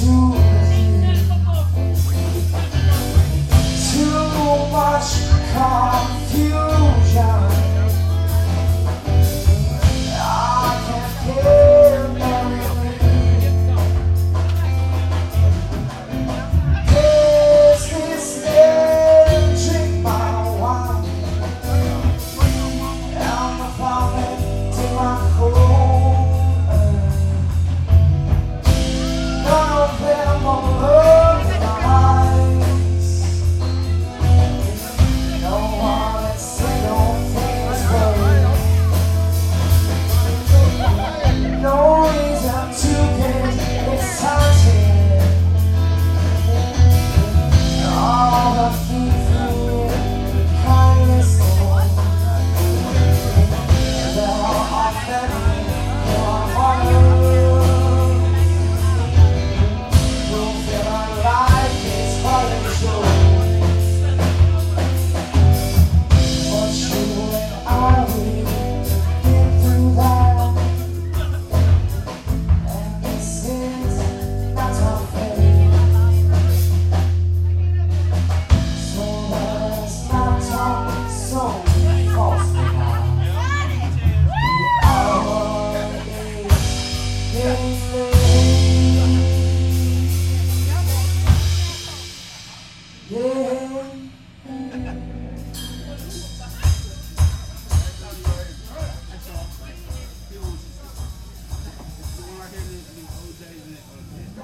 too much coffee. Come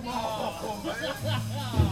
on, man.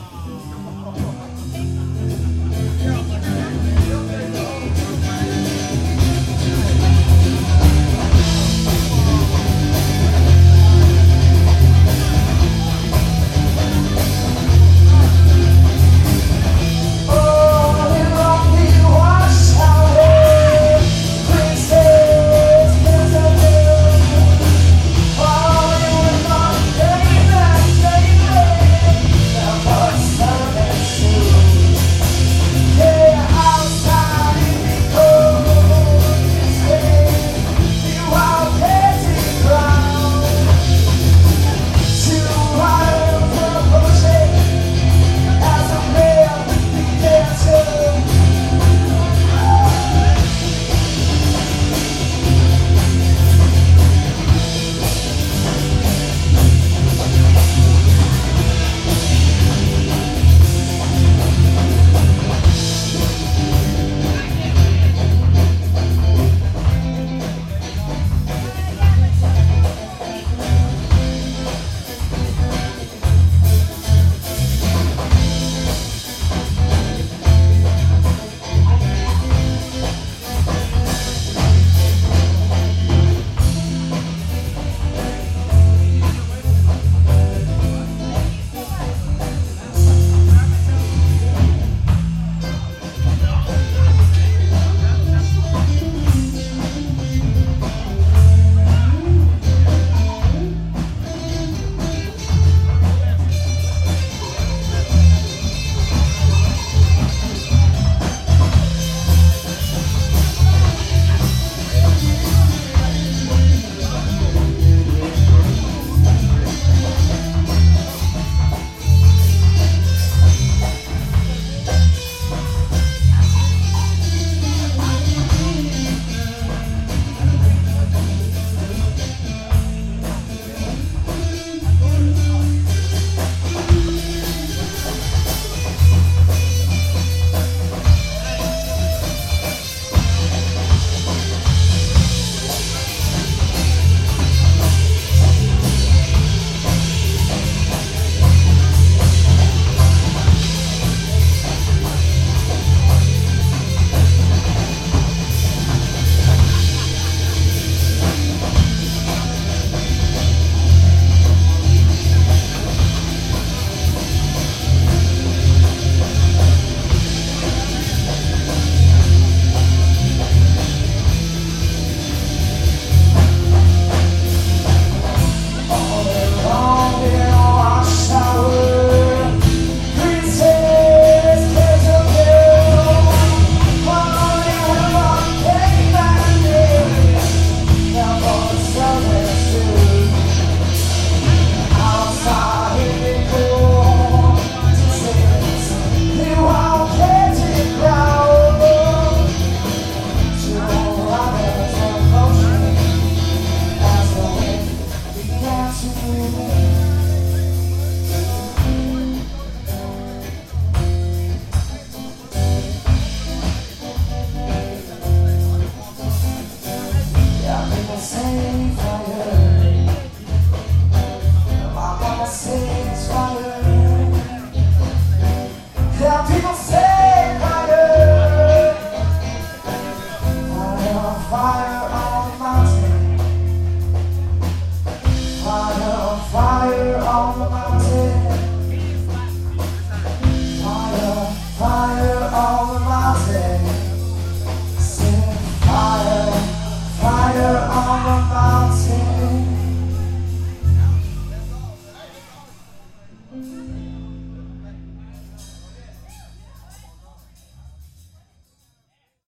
Fire,